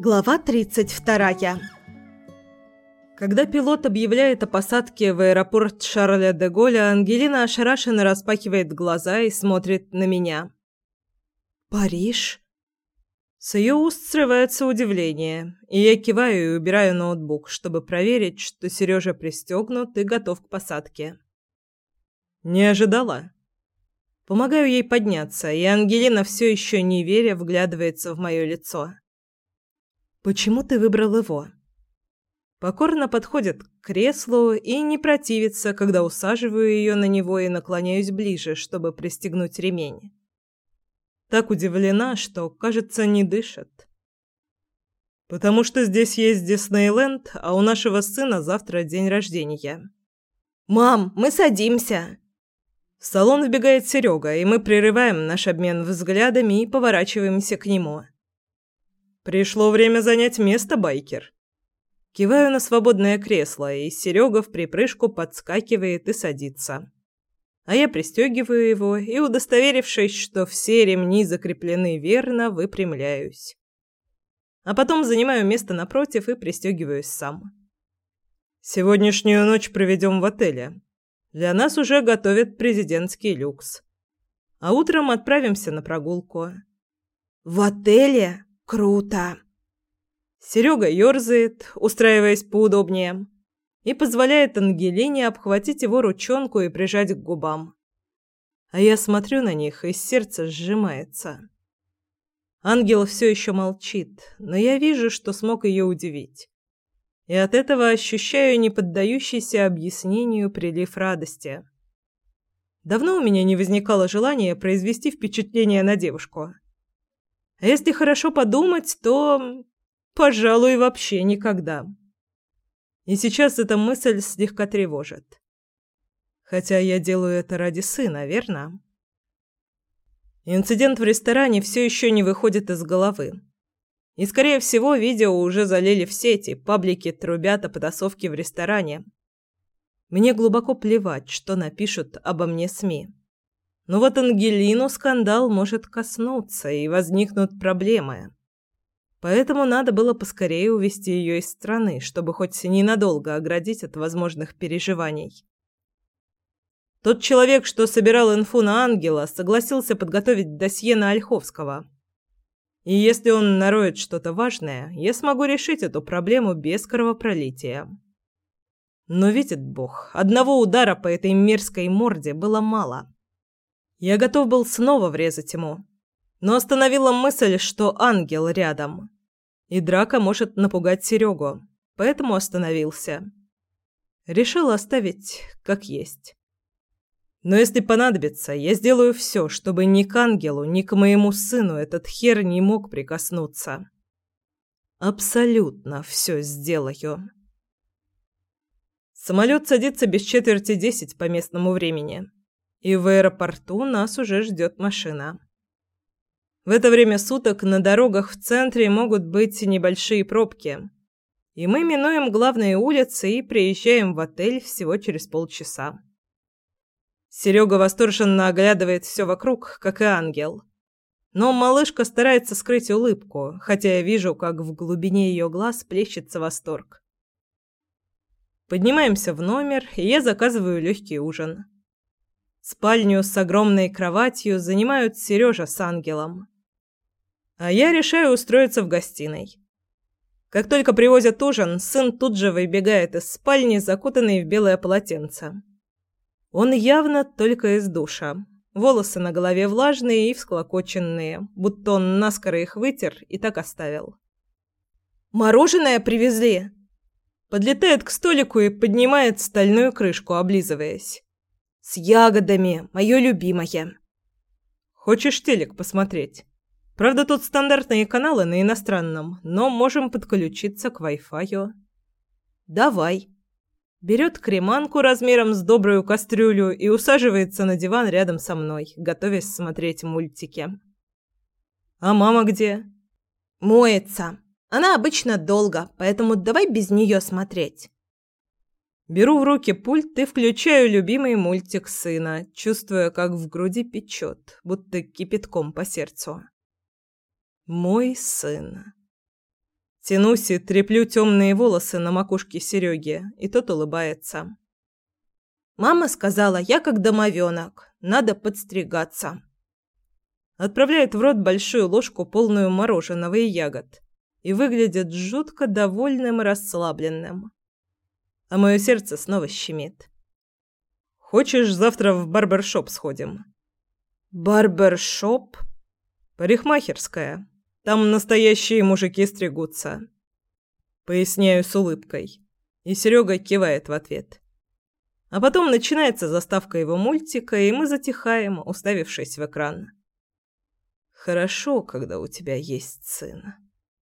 Глава 32. Когда пилот объявляет о посадке в аэропорт Шарля де Голля, Ангелина ошарашенно распахивает глаза и смотрит на меня. «Париж?» С ее уст срывается удивление, и я киваю и убираю ноутбук, чтобы проверить, что Сережа пристегнут и готов к посадке. «Не ожидала?» Помогаю ей подняться, и Ангелина все еще не веря вглядывается в мое лицо. Почему ты выбрал его? Покорно подходит к креслу и не противится, когда усаживаю ее на него и наклоняюсь ближе, чтобы пристегнуть ремень. Так удивлена, что, кажется, не дышит. Потому что здесь есть Диснейленд, а у нашего сына завтра день рождения. «Мам, мы садимся!» В салон вбегает Серега, и мы прерываем наш обмен взглядами и поворачиваемся к нему. Пришло время занять место, байкер. Киваю на свободное кресло, и Серега в припрыжку подскакивает и садится. А я пристегиваю его и, удостоверившись, что все ремни закреплены верно, выпрямляюсь. А потом занимаю место напротив и пристегиваюсь сам. Сегодняшнюю ночь проведем в отеле. Для нас уже готовят президентский люкс. А утром отправимся на прогулку. «В отеле?» Круто. Серега ерзает, устраиваясь поудобнее, и позволяет Ангелине обхватить его ручонку и прижать к губам. А я смотрю на них, и сердце сжимается. Ангел все еще молчит, но я вижу, что смог ее удивить. И от этого ощущаю неподдающийся объяснению прилив радости. Давно у меня не возникало желания произвести впечатление на девушку. А если хорошо подумать, то, пожалуй, вообще никогда. И сейчас эта мысль слегка тревожит. Хотя я делаю это ради сына, верно? Инцидент в ресторане все еще не выходит из головы. И, скорее всего, видео уже залили в сети, паблики трубят о потасовке в ресторане. Мне глубоко плевать, что напишут обо мне СМИ. Но вот Ангелину скандал может коснуться, и возникнут проблемы. Поэтому надо было поскорее увести ее из страны, чтобы хоть ненадолго оградить от возможных переживаний. Тот человек, что собирал инфу на Ангела, согласился подготовить досье на Ольховского. И если он нароет что-то важное, я смогу решить эту проблему без кровопролития. Но видит Бог, одного удара по этой мерзкой морде было мало. Я готов был снова врезать ему, но остановила мысль, что ангел рядом. И драка может напугать Серегу, поэтому остановился. Решил оставить как есть. Но если понадобится, я сделаю все, чтобы ни к ангелу, ни к моему сыну этот хер не мог прикоснуться. Абсолютно все сделаю. Самолет садится без четверти десять по местному времени и в аэропорту нас уже ждет машина. В это время суток на дорогах в центре могут быть небольшие пробки, и мы минуем главные улицы и приезжаем в отель всего через полчаса. Серега восторженно оглядывает все вокруг, как и ангел. Но малышка старается скрыть улыбку, хотя я вижу, как в глубине ее глаз плещется восторг. Поднимаемся в номер, и я заказываю легкий ужин. Спальню с огромной кроватью занимают Сережа с ангелом. А я решаю устроиться в гостиной. Как только привозят ужин, сын тут же выбегает из спальни, закутанный в белое полотенце. Он явно только из душа. Волосы на голове влажные и всклокоченные, будто он наскоро их вытер и так оставил. «Мороженое привезли!» Подлетает к столику и поднимает стальную крышку, облизываясь. С ягодами, мое любимое. Хочешь телек посмотреть? Правда, тут стандартные каналы на иностранном, но можем подключиться к Wi-Fi. Давай. Берет креманку размером с добрую кастрюлю и усаживается на диван рядом со мной, готовясь смотреть мультики. А мама где? Моется. Она обычно долго, поэтому давай без нее смотреть. Беру в руки пульт и включаю любимый мультик сына, чувствуя, как в груди печет, будто кипятком по сердцу. Мой сын. Тянусь и треплю темные волосы на макушке Сереги, и тот улыбается. Мама сказала, я как домовенок, надо подстригаться. Отправляет в рот большую ложку, полную мороженого и ягод, и выглядит жутко довольным и расслабленным. А мое сердце снова щемит. «Хочешь, завтра в барбершоп сходим?» «Барбершоп?» «Парикмахерская. Там настоящие мужики стригутся. Поясняю с улыбкой. И Серега кивает в ответ. А потом начинается заставка его мультика, и мы затихаем, уставившись в экран. Хорошо, когда у тебя есть сын.